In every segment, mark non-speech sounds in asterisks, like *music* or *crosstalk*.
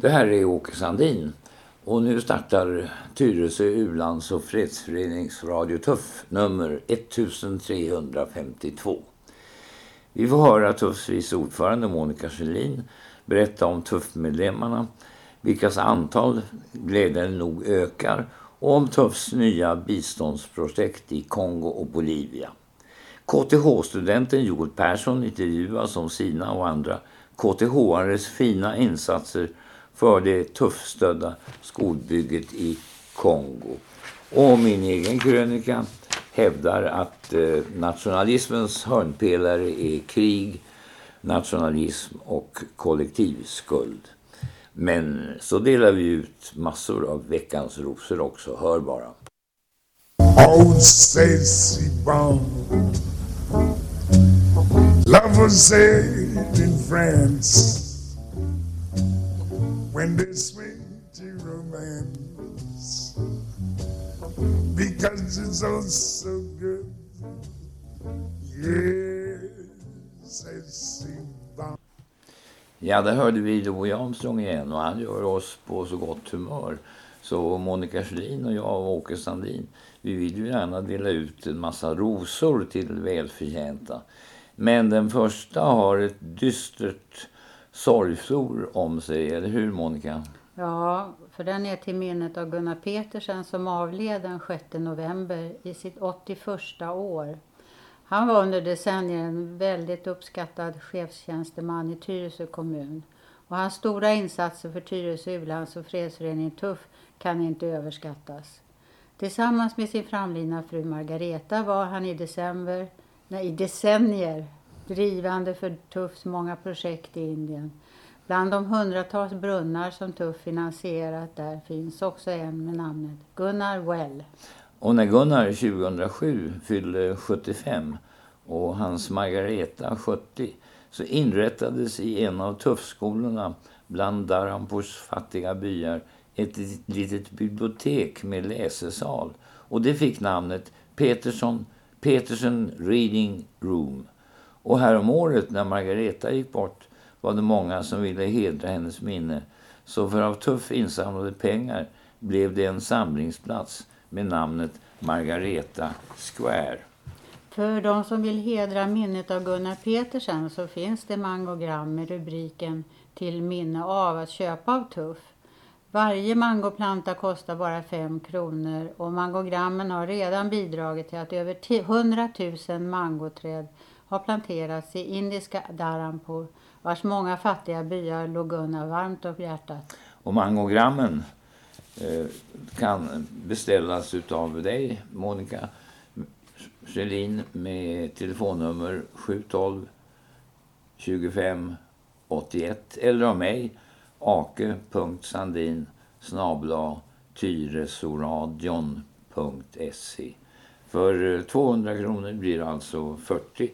Det här är Åke Sandin och nu startar Tyresö Ulands- och fredsförenings Radio Tuff nummer 1352. Vi får höra Tuffs vice ordförande Monica Kjellin berätta om Tuff-medlemmarna, vilkas antal glädjande nog ökar och om Tuffs nya biståndsprojekt i Kongo och Bolivia. KTH-studenten Joel Persson intervjuas om sina och andra KTH-ares fina insatser för det tuffstödda skolbygget i Kongo. Och min egen krönika hävdar att eh, nationalismens hörnpelare är krig, nationalism och kollektivskuld. Men så delar vi ut massor av veckans rosor också. Hör bara. Oh, and it's sweet to romance because it's all so good. Yes, Ja, där hörde vi Louis Armstrong igen och han gör oss på så gott humör. Så Monica Schelin och jag och Åke Sandin, vi vill ju gärna dela ut en massa rosor till välförtjänta. Men den första har ett dystert sorgsor om sig, eller hur Monica? Ja, för den är till minnet av Gunnar Petersen som avled den 6 november i sitt 81 år. Han var under decennier en väldigt uppskattad chefstjänsteman i Tyresö kommun. Och hans stora insatser för Tyresö u-lands och fredsförening Tuff kan inte överskattas. Tillsammans med sin framlidna fru Margareta var han i december, nej, i decennier drivande för Tuffs många projekt i Indien. Bland de hundratals brunnar som Tuff finansierat där finns också en med namnet Gunnar Well. Och när Gunnar 2007 fyllde 75 och hans Margareta 70 så inrättades i en av tuffskolorna bland Darampurs fattiga byar ett litet bibliotek med läsesal och det fick namnet Peterson, Peterson Reading Room. Och häromåret när Margareta gick bort var det många som ville hedra hennes minne. Så för av tuff insamlade pengar blev det en samlingsplats med namnet Margareta Square. För de som vill hedra minnet av Gunnar Petersen så finns det mangogram med rubriken Till minne av att köpa av Tuff. Varje mangoplanta kostar bara 5 kronor och mangogrammen har redan bidragit till att över 100 000 mangoträd har planterats i indiska Dharampur vars många fattiga byar låg Gunnar varmt om hjärtat. Och mangogrammen eh, kan beställas av dig, Monica Schelin, med telefonnummer 712 25 81 eller av mig ake.sandin snabla tyresoradion.se. För eh, 200 kronor blir det alltså 40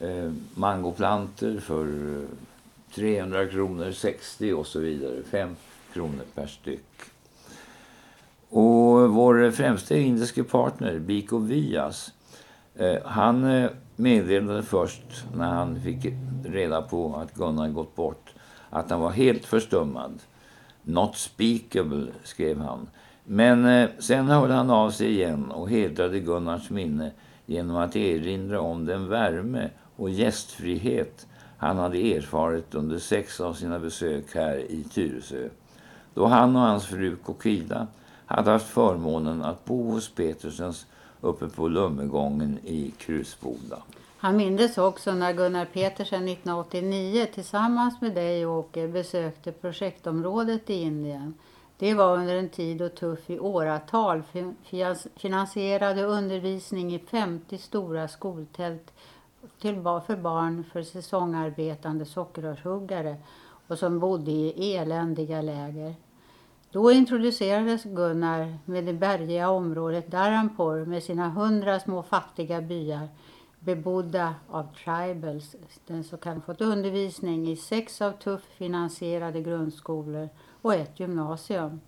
eh, mangoplanter för eh, 300 kronor, 60 och så vidare. 5 kronor per styck. Och vår främste indiske partner, Biko Vias, eh, han eh, meddelade först när han fick reda på att Gunnar gått bort att han var helt förstummad. Not speakable, skrev han. Men eh, sen hörde han av sig igen och hedrade Gunnars minne genom att erinra om den värme och gästfrihet han hade erfarit under sex av sina besök här i Tyresö. Då han och hans fru Kokida hade haft förmånen att bo hos Petersens uppe på Lummegången i Krusboda. Han mindes också när Gunnar Petersen 1989 tillsammans med dig och Åke besökte projektområdet i Indien. Det var under en tid då Tuff i åratal finansierade undervisning i 50 stora skoltält till, för barn för säsongarbetande sockerrörshuggare och som bodde i eländiga läger. Då introducerades Gunnar med det bergiga området Darampur med sina hundra små fattiga byar bebodda av tribals, den så kallade fått undervisning i sex av tuff finansierade grundskolor och ett gymnasium.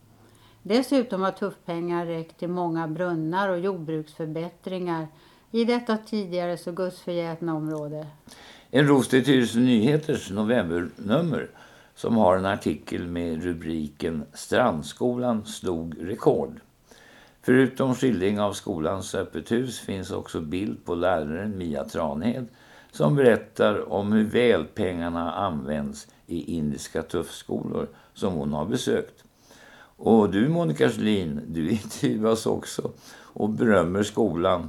Dessutom har tuffpengar räckt till många brunnar och jordbruksförbättringar i detta tidigare så gudsförgätna område. En ros till Tyresö Nyheters novembernummer som har en artikel med rubriken Strandskolan slog rekord. Förutom skildring av skolans öppet hus finns också bild på läraren Mia Tranhed som berättar om hur väl pengarna används i indiska tuffskolor som hon har besökt. Och du Monica Schlin, du intervjuas också och berömmer skolan,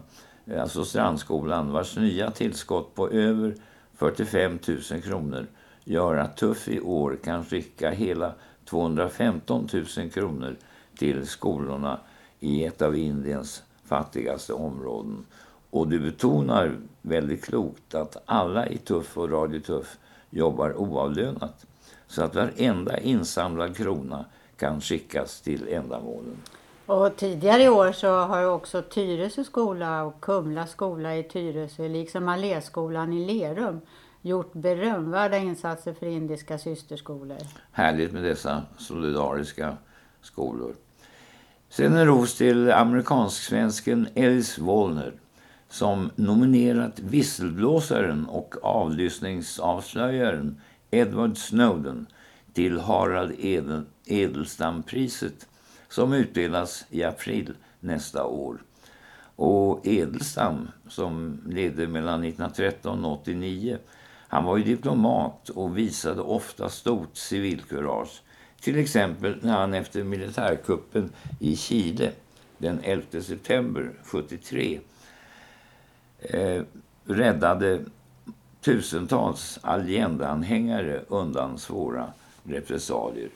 Eh, alltså Strandskolan, vars nya tillskott på över 45 000 kronor gör att Tuff i år kan skicka hela 215 000 kronor till skolorna i ett av Indiens fattigaste områden. Och du betonar väldigt klokt att alla i Tuff och Radio Tuff jobbar oavlönat. Så att varenda insamlad krona kan skickas till ändamålen. Och tidigare i år så har också Tyresö skola och Kumla skola i Tyresö liksom Alléskolan i Lerum gjort berömvärda insatser för indiska systerskolor. Härligt med dessa solidariska skolor. Sen en ros till amerikansk-svensken Ellis Wollner som nominerat visselblåsaren och avlyssningsavslöjaren Edward Snowden till Harald Edelstampriset som utdelas i april nästa år. Och Edelstam som ledde mellan 1913 och 1989 han var ju diplomat och visade ofta stort civilkurage. Till exempel när han efter militärkuppen i Chile den 11 september 73 eh, räddade tusentals Allende-anhängare undan svåra repressalier.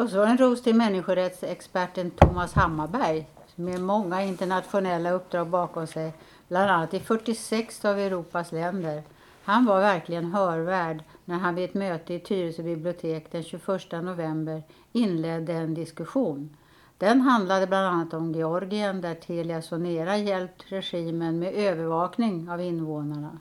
Och så en ros till människorättsexperten Thomas Hammarberg med många internationella uppdrag bakom sig, bland annat i 46 av Europas länder. Han var verkligen hörvärd när han vid ett möte i Tyresö bibliotek den 21 november inledde en diskussion. Den handlade bland annat om Georgien där Telia Sonera hjälpt regimen med övervakning av invånarna.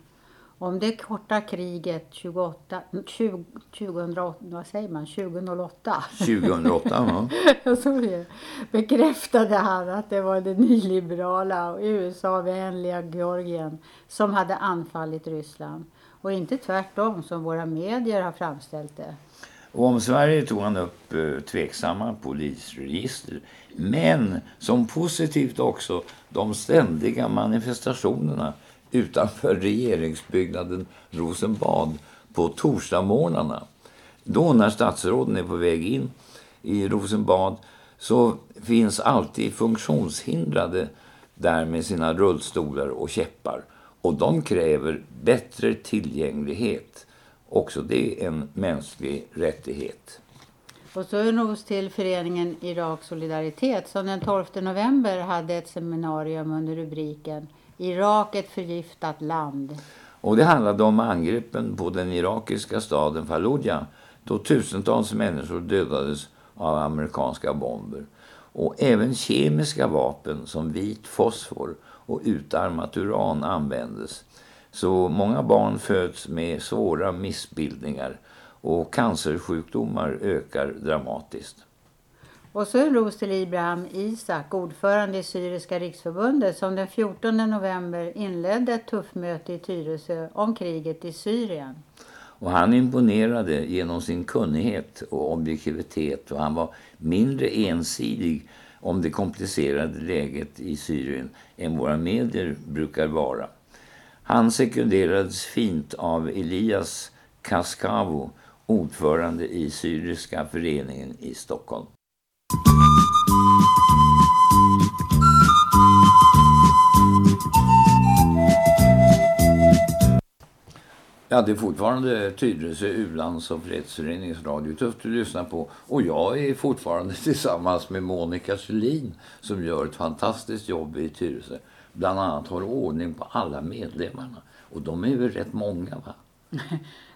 Om det korta kriget 28, 20, 2008, vad säger man, 2008? 2008, ja. *laughs* Så bekräftade han att det var det nyliberala och USA-vänliga Georgien som hade anfallit Ryssland. Och inte tvärtom som våra medier har framställt det. Och om Sverige tog han upp eh, tveksamma polisregister. Men som positivt också de ständiga manifestationerna utanför regeringsbyggnaden Rosenbad på torsdagsmorgnarna. Då när statsråden är på väg in i Rosenbad så finns alltid funktionshindrade där med sina rullstolar och käppar. Och de kräver bättre tillgänglighet. Också det är en mänsklig rättighet. Och så en ros till föreningen Irak Solidaritet som den 12 november hade ett seminarium under rubriken Irak ett förgiftat land. Och det handlade om angreppen på den irakiska staden Fallujah då tusentals människor dödades av amerikanska bomber. Och även kemiska vapen som vit fosfor och utarmat uran användes. Så många barn föds med svåra missbildningar och cancersjukdomar ökar dramatiskt. Och så en ros till Ibrahim Isak, ordförande i Syriska riksförbundet som den 14 november inledde ett tuffmöte i Tyresö om kriget i Syrien. Och han imponerade genom sin kunnighet och objektivitet och han var mindre ensidig om det komplicerade läget i Syrien än våra medier brukar vara. Han sekunderades fint av Elias Kaskavo, ordförande i Syriska föreningen i Stockholm. Ja, det är fortfarande Tyresö Ulands och fredsföreningsradio Tufft du lyssnar på. Och jag är fortfarande *laughs* tillsammans med Monica Kjellin som gör ett fantastiskt jobb i Tyresö. Bland annat har ordning på alla medlemmarna. Och de är väl rätt många va? *laughs*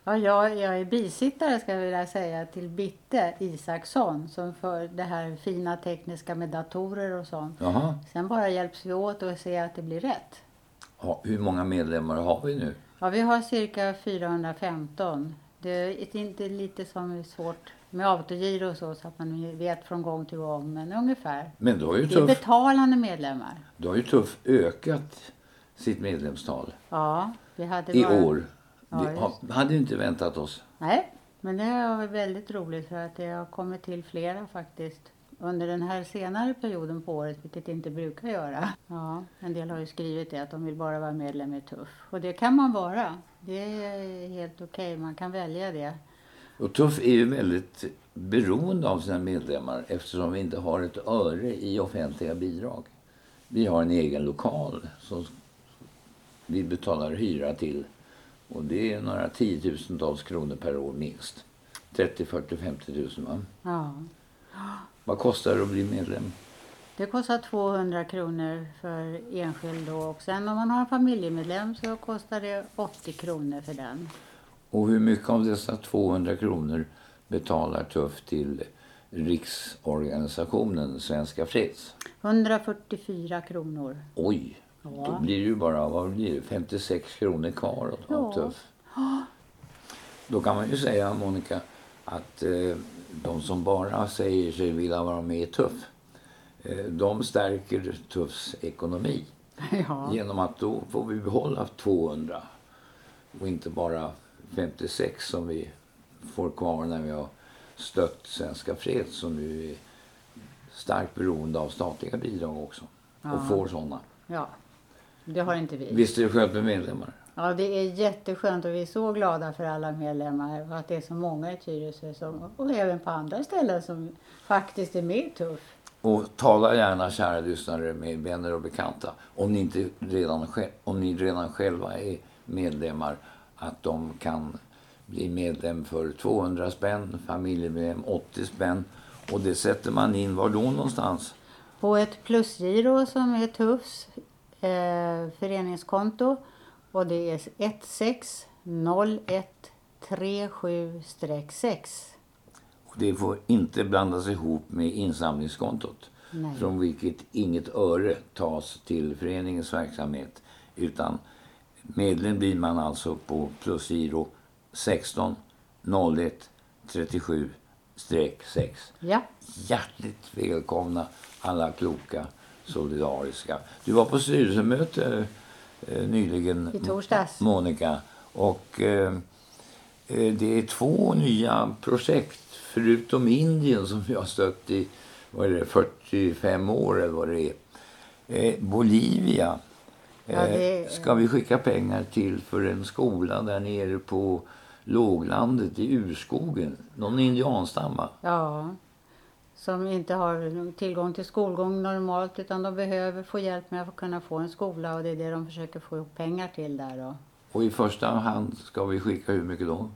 Ja, jag, jag är bisittare ska jag vilja säga till Bitte Isaksson som för det här fina tekniska med datorer och sånt. Jaha. Sen bara hjälps vi åt och se att det blir rätt. Ja, hur många medlemmar har vi nu? Ja, vi har cirka 415. Det är inte lite som är svårt med autogiro och så, så att man vet från gång till gång, men ungefär. Men då är ju Det är tuff, betalande medlemmar. då har ju Tuff ökat sitt medlemstal Ja, vi hade i bara... år. Ja, just. har- hade ju inte väntat oss. Nej, Men det har varit väldigt roligt för att det har kommit till flera faktiskt under den här senare perioden på året, vilket det inte brukar göra. Ja, en del har ju skrivit det, att de vill bara vara medlem i TUFF. Och det kan man vara. Det är helt okej, man kan välja det. Och TUFF är ju väldigt beroende av sina medlemmar eftersom vi inte har ett öre i offentliga bidrag. Vi har en egen lokal som vi betalar hyra till och det är några tiotusentals kronor per år minst. 30, 40, 50 tusen va? Ja. Vad kostar det att bli medlem? Det kostar 200 kronor för enskild då. och sen om man har en familjemedlem så kostar det 80 kronor för den. Och hur mycket av dessa 200 kronor betalar Tuff till riksorganisationen Svenska Freds? 144 kronor. Oj! Ja. Då blir det ju bara vad blir det, 56 kronor kvar av Ja. Tuff. Då kan man ju säga, Monica, att eh, de som bara säger sig vilja vara med i Tuff, eh, de stärker Tuffs ekonomi. *laughs* Ja. Genom att då får vi behålla 200 och inte bara 56 som vi får kvar när vi har stött Svenska Freds som nu är starkt beroende av statliga bidrag också. Ja. Och får sådana. ja. Det har inte vi. Visst är det skönt med medlemmar? Ja, det är jätteskönt och vi är så glada för alla medlemmar och att det är så många i Tyresö som, och även på andra ställen som faktiskt är med i TUFF. Och tala gärna, kära lyssnare, med vänner och bekanta. Om ni, inte redan, om ni redan själva är medlemmar, att de kan bli medlem för 200 spänn, familjemedlem 80 spänn. Och det sätter man in var då någonstans? På ett plusgiro som är TUFFs eh, föreningskonto och det är 160137-6. Och det får inte blandas ihop med insamlingskontot. Nej. Från vilket inget öre tas till föreningens verksamhet. Utan medlem blir man alltså på plusgiro 16 01 37 6. Ja, Hjärtligt välkomna alla kloka, solidariska. Du var på styrelsemöte eh, nyligen, I torsdags. Monica. Och eh, eh, det är två nya projekt, förutom Indien som vi har stött i vad är det, 45 år eller vad det är. Eh, Bolivia Ja, eh, det- ska vi skicka pengar till för en skola där nere på låglandet i urskogen. Någon indianstam va? ja. Som inte har tillgång till skolgång normalt utan de behöver få hjälp med att kunna få en skola och det är det de försöker få ihop pengar till där då. Och i första hand ska vi skicka hur mycket då?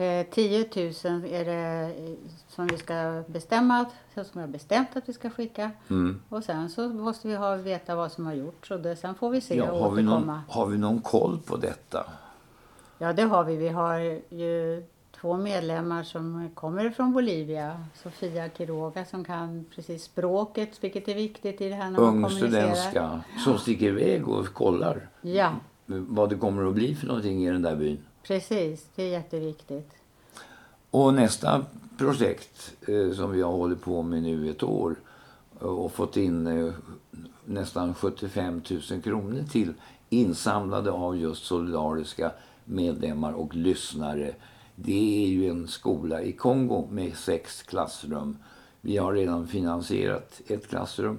Eh, 10 000 är det eh, som vi ska bestämma, som jag har bestämt att vi ska skicka. Mm. Och sen så måste vi ha, veta vad som har gjorts och det, sen får vi se Ja, och har, vi någon, återkomma. har vi någon koll på detta? Ja, det har vi. Vi har ju två medlemmar som kommer från Bolivia. Sofia Quiroga som kan precis språket, vilket är viktigt i det här när man Ung kommunicerar. studentska som sticker iväg och kollar Ja, vad det kommer att bli för någonting i den där byn. precis. Det är jätteviktigt. Och nästa projekt eh, som vi har hållit på med nu ett år eh, och fått in eh, nästan 75 000 kronor till insamlade av just solidariska medlemmar och lyssnare. Det är ju en skola i Kongo med sex klassrum. Vi har redan finansierat ett klassrum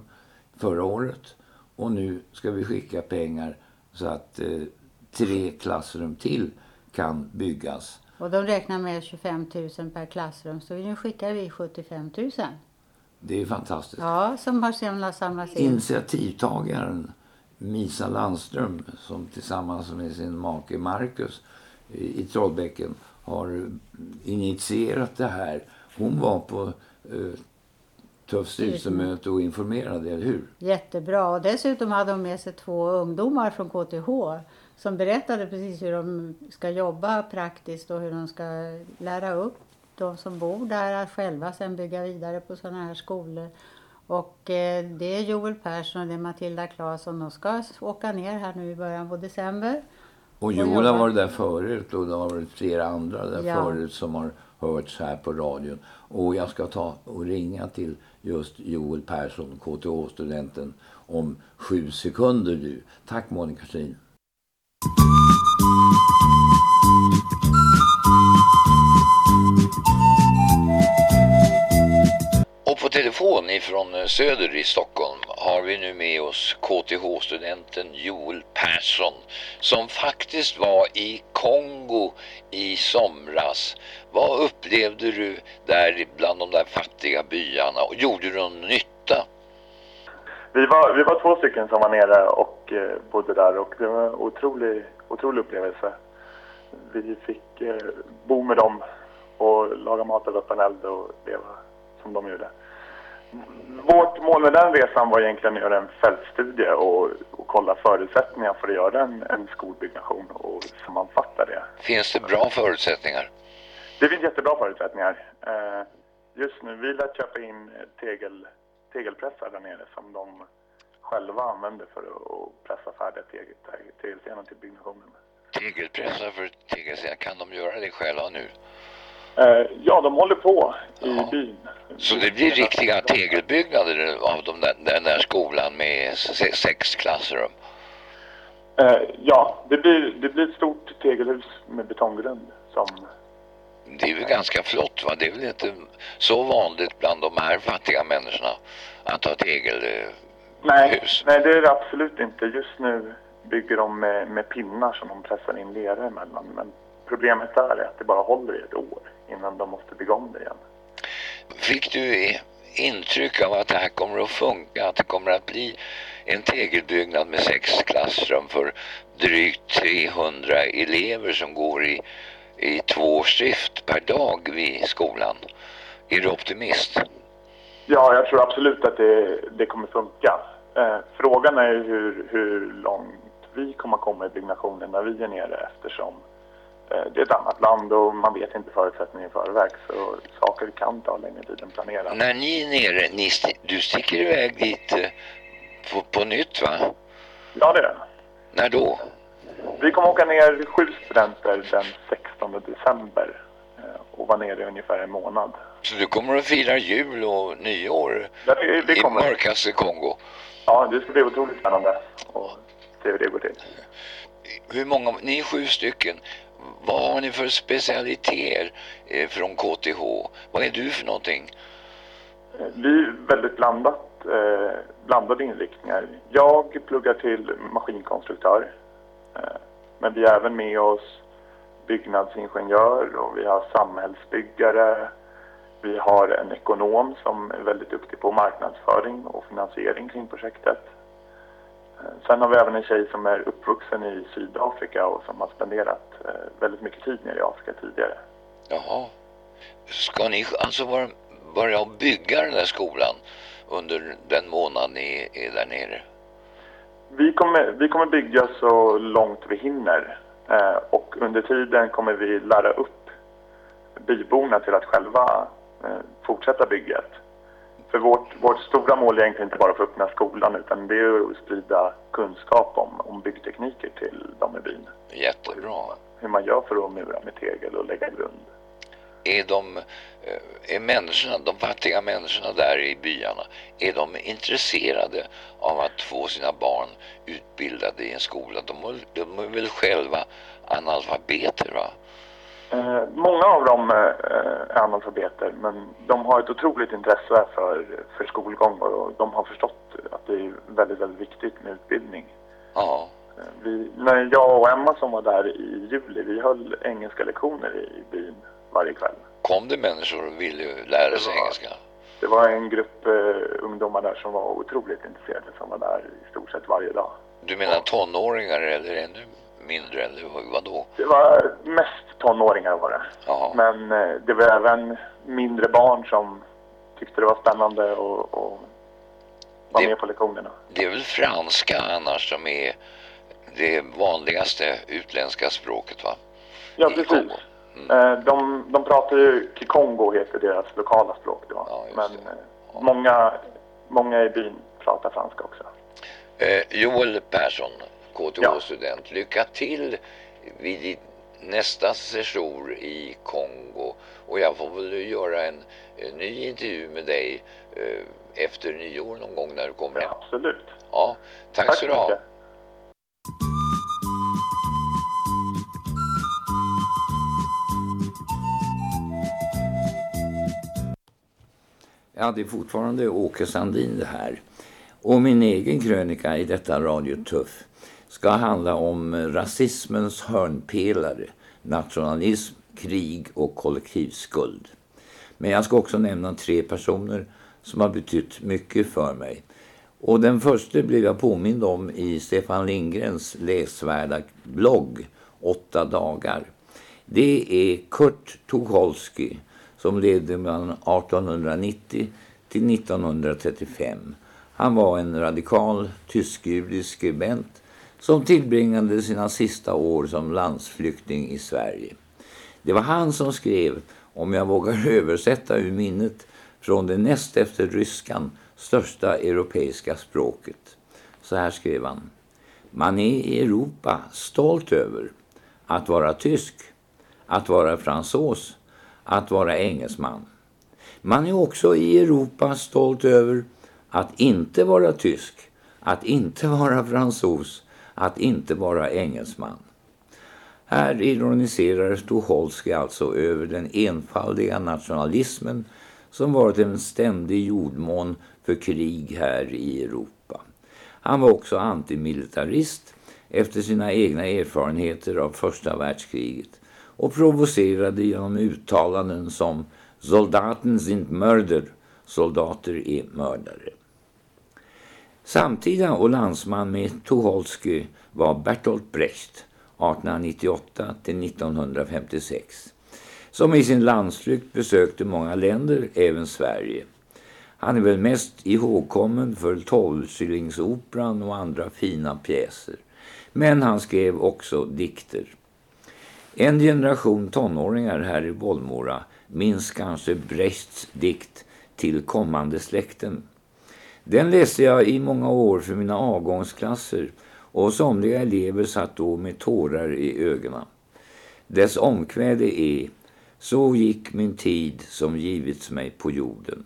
förra året och nu ska vi skicka pengar så att eh, tre klassrum till kan byggas. Och de räknar med 25 000 per klassrum så nu skickar vi 75 000. Det är fantastiskt. Ja, som har sedan samlats in. Initiativtagaren Misa Landström som tillsammans med sin make Marcus i i Trollbäcken har initierat det här. Hon var på eh, Tuff styrelsemöte och informerade, eller hur? Jättebra. Och dessutom hade de med sig två ungdomar från KTH som berättade precis hur de ska jobba praktiskt och hur de ska lära upp de som bor där att själva sen bygga vidare på sådana här skolor. Och eh, det är Joel Persson och det är Matilda Claesson. De ska åka ner här nu i början på december. Och Joel har varit där förut och det har varit flera andra där Ja. förut som har hörts här på radion. Och jag ska ta och ringa till just Joel Persson, KTH-studenten, om sju sekunder du. Tack Monica Kjellin telefon ifrån eh, Söder i Stockholm har vi nu med oss KTH-studenten Joel Persson som faktiskt var i Kongo i somras. Vad upplevde du där bland de där fattiga byarna och gjorde du någon nytta? Vi var, vi var två stycken som var nere och eh, bodde där och det var en otrolig, otrolig upplevelse. Vi fick eh, bo med dem och laga mat över öppen eld och leva som de gjorde. Vårt mål med den resan var egentligen att göra en fältstudie och, och kolla förutsättningar för att göra en, en skolbyggnation och sammanfatta det. Finns det bra förutsättningar? Det finns jättebra förutsättningar. Eh, just nu, vi lät köpa in tegel, tegelpressar där nere som de själva använder för att pressa färdiga tegel, tegelstenar till byggnationen. Tegelpressar för tegelstenar, kan de göra det själva nu? Eh, ja, de håller på i ja. byn. Så det blir riktiga tegelbyggnader av de där, den där skolan med sex klassrum? Eh, ja, det blir, det blir ett stort tegelhus med betonggrund som... Det är ju ganska flott va? Det är väl inte så vanligt bland de här fattiga människorna att ha tegelhus? Nej, nej det är det absolut inte. Just nu bygger de med, med pinnar som de pressar in lera emellan. Men problemet där är att det bara håller i ett år innan de måste bygga om det igen. Fick du intryck av att det här kommer att funka? Att det kommer att bli en tegelbyggnad med sex klassrum för drygt 300 elever som går i, i två skift per dag vid skolan. Är du optimist? Ja, jag tror absolut att det, det kommer funka. Eh, frågan är hur, hur långt vi kommer komma i byggnationen när vi är nere eftersom det är ett annat land och man vet inte förutsättningarna i förväg så saker kan ta längre tid än planerat. När ni är nere, ni st du sticker iväg dit eh, på, på nytt va? Ja det är När då? Vi kommer åka ner sju studenter den 16 december eh, och vara nere i ungefär en månad. Så du kommer att fira jul och nyår ja, det, det i mörkaste Kongo? Ja, det ska bli otroligt spännande att se hur det går till. Hur många, ni är sju stycken. Vad har ni för specialiteter eh, från KTH? Vad är du för någonting? Vi är väldigt blandat, eh, blandade inriktningar. Jag pluggar till maskinkonstruktör. Eh, men vi har även med oss byggnadsingenjör och vi har samhällsbyggare. Vi har en ekonom som är väldigt duktig på marknadsföring och finansiering kring projektet. Sen har vi även en tjej som är uppvuxen i Sydafrika och som har spenderat eh, väldigt mycket tid nere i Afrika tidigare. Jaha. Ska ni alltså börja, börja bygga den där skolan under den månad ni är där nere? Vi kommer, vi kommer bygga så långt vi hinner eh, och under tiden kommer vi lära upp byborna till att själva eh, fortsätta bygget. För vårt, vårt stora mål är egentligen inte bara att få öppna skolan utan det är att sprida kunskap om, om byggtekniker till de i byn. Jättebra. Hur man gör för att mura med tegel och lägga grund. Är de, eh, är människorna, de fattiga människorna där i byarna, är de intresserade av att få sina barn utbildade i en skola? De, de är väl själva analfabeter va? Eh, många av dem eh, är analfabeter men de har ett otroligt intresse för, för skolgång och de har förstått att det är väldigt, väldigt viktigt med utbildning. Ja. Eh, vi, när jag och Emma som var där i juli, vi höll engelska lektioner i byn varje kväll. Kom det människor och ville lära sig var, engelska? Det var en grupp eh, ungdomar där som var otroligt intresserade som var där i stort sett varje dag. Du menar tonåringar eller ännu mindre eller vad då? Det var mest tonåringar var det. Aha. Men eh, det var även mindre barn som tyckte det var spännande och, och var det, med på lektionerna. Det är väl franska annars som är det vanligaste utländska språket va? Ja, I precis. Mm. Eh, de, de pratar ju, Kikongo heter deras lokala språk då. Ja, Men. Eh, ja. många, många i byn pratar franska också. Eh, Joel Persson, KTH-student. Ja. Lycka till vid nästa session i Kongo och jag får väl göra en, en ny intervju med dig eh, efter nyår någon gång när du kommer hem. absolut. Ja, tack, tack så du ha. Ja, det är fortfarande Åke Sandin det här. Och min egen krönika i detta Radio Tuff ska handla om rasismens hörnpelare, nationalism, krig och kollektivskuld. Men jag ska också nämna tre personer som har betytt mycket för mig. Och den första blev jag påmind om i Stefan Lindgrens läsvärda blogg Åtta dagar. Det är Kurt Tucholsky som levde mellan 1890 till 1935. Han var en radikal tysk-judisk skribent som tillbringade sina sista år som landsflykting i Sverige. Det var han som skrev, om jag vågar översätta ur minnet, från det näst efter ryskan största europeiska språket. Så här skrev han. Man är i Europa stolt över att vara tysk, att vara fransos, att vara engelsman. Man är också i Europa stolt över att inte vara tysk, att inte vara fransos, att inte vara engelsman. Här ironiserar Tucholsky alltså över den enfaldiga nationalismen som varit en ständig jordmån för krig här i Europa. Han var också antimilitarist efter sina egna erfarenheter av första världskriget och provocerade genom uttalanden som Soldaten sind Mörder, soldater är mördare. Samtida och landsman med Tucholsky var Bertolt Brecht 1898 till 1956 som i sin landsflykt besökte många länder, även Sverige. Han är väl mest ihågkommen för Tolvskillingsoperan och andra fina pjäser. Men han skrev också dikter. En generation tonåringar här i Bollmora minns kanske Brechts dikt Till kommande släkten. Den läste jag i många år för mina avgångsklasser och somliga elever satt då med tårar i ögonen. Dess omkväde är Så gick min tid som givits mig på jorden.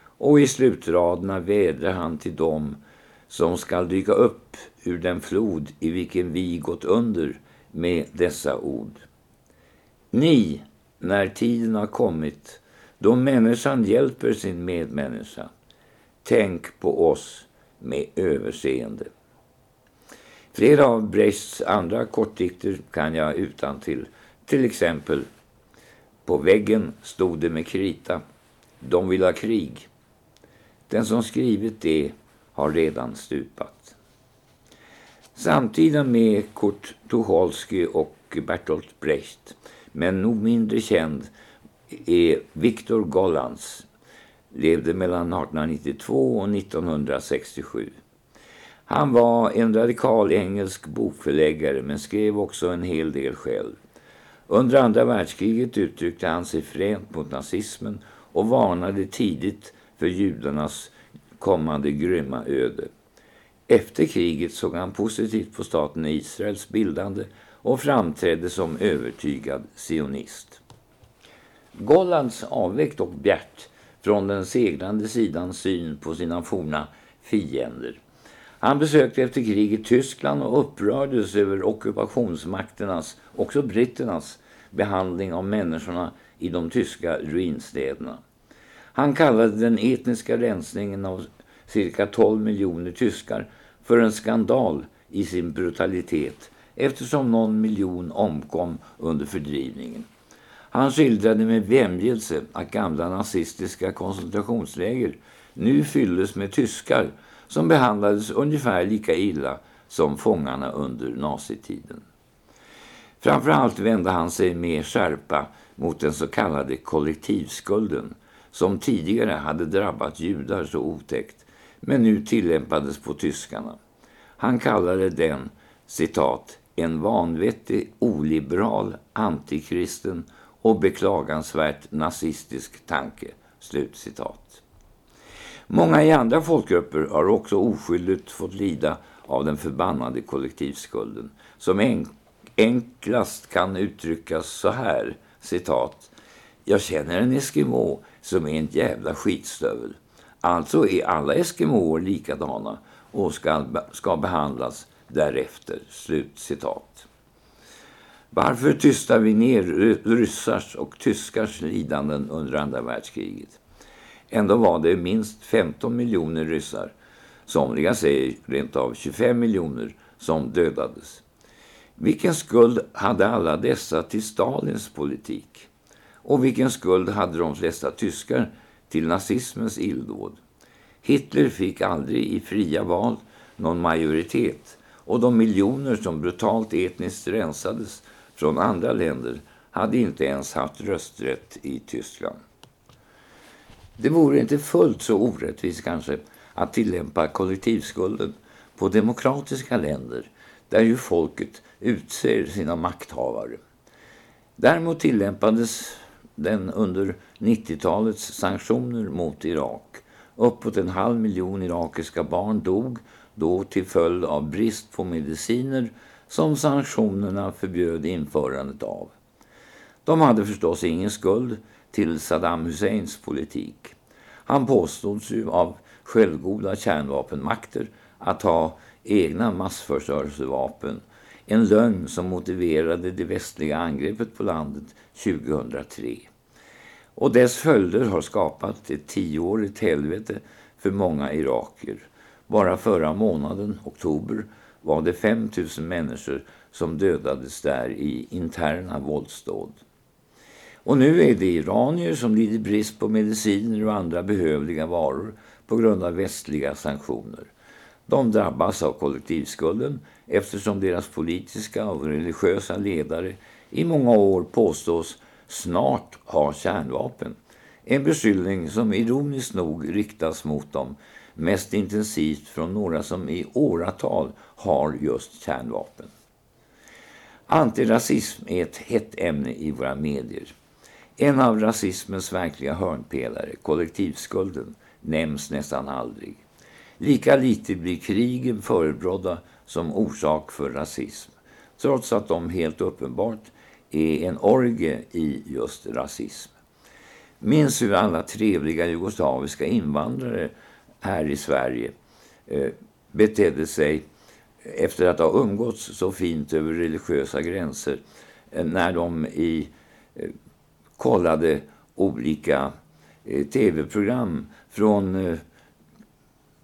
Och i slutraderna vädrar han till dem som skall dyka upp ur den flod i vilken vi gått under med dessa ord. Ni, när tiden har kommit, då människan hjälper sin medmänniska, tänk på oss med överseende. Flera av Brechts andra kortdikter kan jag utan till. Till exempel På väggen stod det med krita. De vill ha krig. Den som skrivit det har redan stupat. Samtida med Kurt Tucholsky och Bertolt Brecht, men nog mindre känd, är Viktor Gollands Levde mellan 1892 och 1967. Han var en radikal engelsk bokförläggare men skrev också en hel del själv. Under andra världskriget uttryckte han sig fränt mot nazismen och varnade tidigt för judarnas kommande grymma öde. Efter kriget såg han positivt på staten Israels bildande och framträdde som övertygad sionist. Gollands avvek dock bjärt från den segrande sidans syn på sina forna fiender. Han besökte efter kriget Tyskland och upprördes över ockupationsmakternas, också britternas, behandling av människorna i de tyska ruinstäderna. Han kallade den etniska rensningen av cirka 12 miljoner tyskar för en skandal i sin brutalitet eftersom någon miljon omkom under fördrivningen. Han skildrade med vämjelse att gamla nazistiska koncentrationsläger nu fylldes med tyskar som behandlades ungefär lika illa som fångarna under nazitiden. Framförallt vände han sig med skärpa mot den så kallade kollektivskulden som tidigare hade drabbat judar så otäckt men nu tillämpades på tyskarna. Han kallade den, citat, en vanvettig, oliberal, antikristen och beklagansvärt nazistisk tanke, slut citat. Många i andra folkgrupper har också oskyldigt fått lida av den förbannade kollektivskulden som enklast kan uttryckas så här, citat. Jag känner en eskimo som är en jävla skitstövel. Alltså är alla eskimoer likadana och ska, ska behandlas därefter. Slut citat. Varför tystar vi ner ryssars och tyskars lidanden under andra världskriget? Ändå var det minst 15 miljoner ryssar, somliga säger rent av 25 miljoner, som dödades. Vilken skuld hade alla dessa till Stalins politik? Och vilken skuld hade de flesta tyskar till nazismens illdåd? Hitler fick aldrig i fria val någon majoritet och de miljoner som brutalt etniskt rensades från andra länder hade inte ens haft rösträtt i Tyskland. Det vore inte fullt så orättvist kanske att tillämpa kollektivskulden på demokratiska länder där ju folket utser sina makthavare. Däremot tillämpades den under 90-talets sanktioner mot Irak. Uppåt en halv miljon irakiska barn dog då till följd av brist på mediciner som sanktionerna förbjöd införandet av. De hade förstås ingen skuld till Saddam Husseins politik. Han påstods ju av självgoda kärnvapenmakter att ha egna massförstörelsevapen. En lögn som motiverade det västliga angreppet på landet 2003. Och dess följder har skapat ett tioårigt helvete för många iraker. Bara förra månaden, oktober, var det 5 000 människor som dödades där i interna våldsdåd. Och nu är det iranier som lider brist på mediciner och andra behövliga varor på grund av västliga sanktioner. De drabbas av kollektivskulden eftersom deras politiska och religiösa ledare i många år påstås snart ha kärnvapen. En beskyllning som ironiskt nog riktas mot dem mest intensivt från några som i åratal har just kärnvapen. Antirasism är ett hett ämne i våra medier. En av rasismens verkliga hörnpelare, kollektivskulden, nämns nästan aldrig. Lika lite blir krigen förebrådda som orsak för rasism, trots att de helt uppenbart är en orge i just rasism. Minns hur alla trevliga jugoslaviska invandrare här i Sverige eh, betedde sig efter att ha umgåtts så fint över religiösa gränser eh, när de i eh, kollade olika tv-program från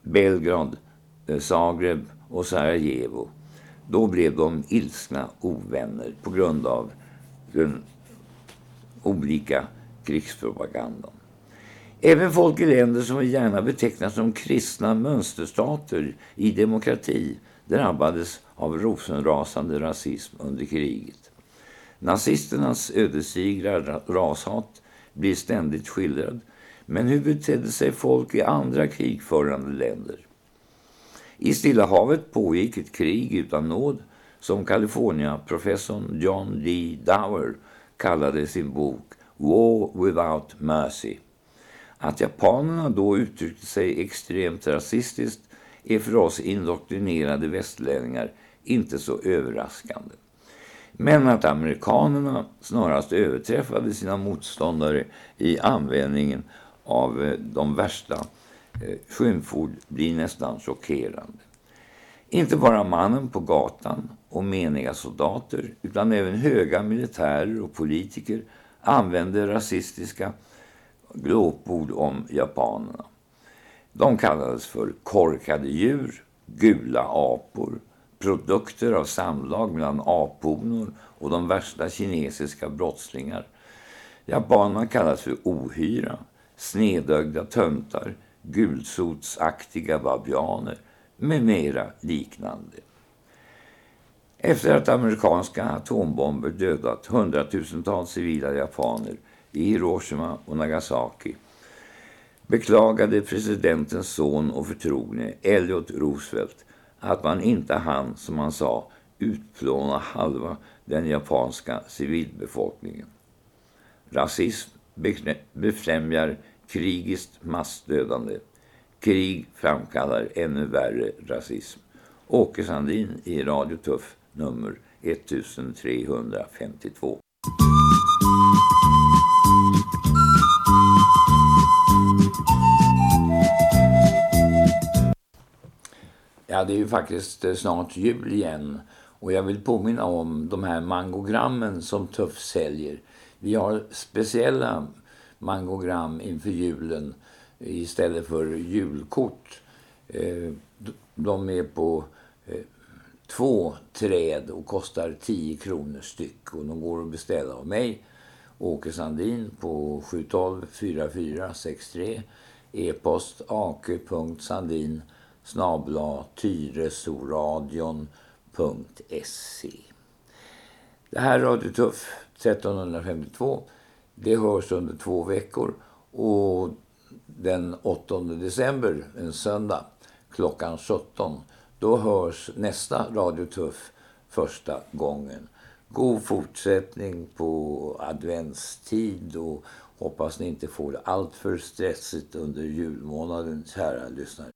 Belgrad, Zagreb och Sarajevo. Då blev de ilskna ovänner på grund av den olika krigspropagandan. Även folk i länder som vi gärna betecknar som kristna mönsterstater i demokrati drabbades av rosenrasande rasism under kriget. Nazisternas ödesdigra rashat blir ständigt skildrad. Men hur betedde sig folk i andra krigförande länder? I Stilla havet pågick ett krig utan nåd som Kaliforniaprofessorn John D. Dower kallade sin bok War Without Mercy. Att japanerna då uttryckte sig extremt rasistiskt är för oss indoktrinerade västlänningar inte så överraskande. Men att amerikanerna snarast överträffade sina motståndare i användningen av eh, de värsta eh, skymford blir nästan chockerande. Inte bara mannen på gatan och meniga soldater utan även höga militärer och politiker använde rasistiska glåpord om japanerna. De kallades för korkade djur, gula apor, produkter av samlag mellan aphonor och de värsta kinesiska brottslingar. Japanerna kallas för ohyra, snedögda töntar, gulsotsaktiga babianer med mera liknande. Efter att amerikanska atombomber dödat hundratusentals civila japaner i Hiroshima och Nagasaki beklagade presidentens son och förtrogne Elliot Roosevelt att man inte hann, som han sa, utplåna halva den japanska civilbefolkningen. Rasism befrämjar krigiskt massdödande. Krig framkallar ännu värre rasism. Åke Sandin i Radio Tuff nummer 1352. Ja, det är ju faktiskt eh, snart jul igen. Och jag vill påminna om de här mangogrammen som Tuff säljer. Vi har speciella mangogram inför julen istället för julkort. Eh, de är på eh, två träd och kostar 10 kronor styck. Och de går att beställa av mig, Åke Sandin, på 712 4463. E-post ake.sandin snabla tyresoradion.se. Det här Radio Tuff 1352 det hörs under två veckor och den 8 december, en söndag, klockan 17 då hörs nästa Radio Tuff första gången. God fortsättning på adventstid och hoppas ni inte får det allt för stressigt under julmånaden, kära lyssnare.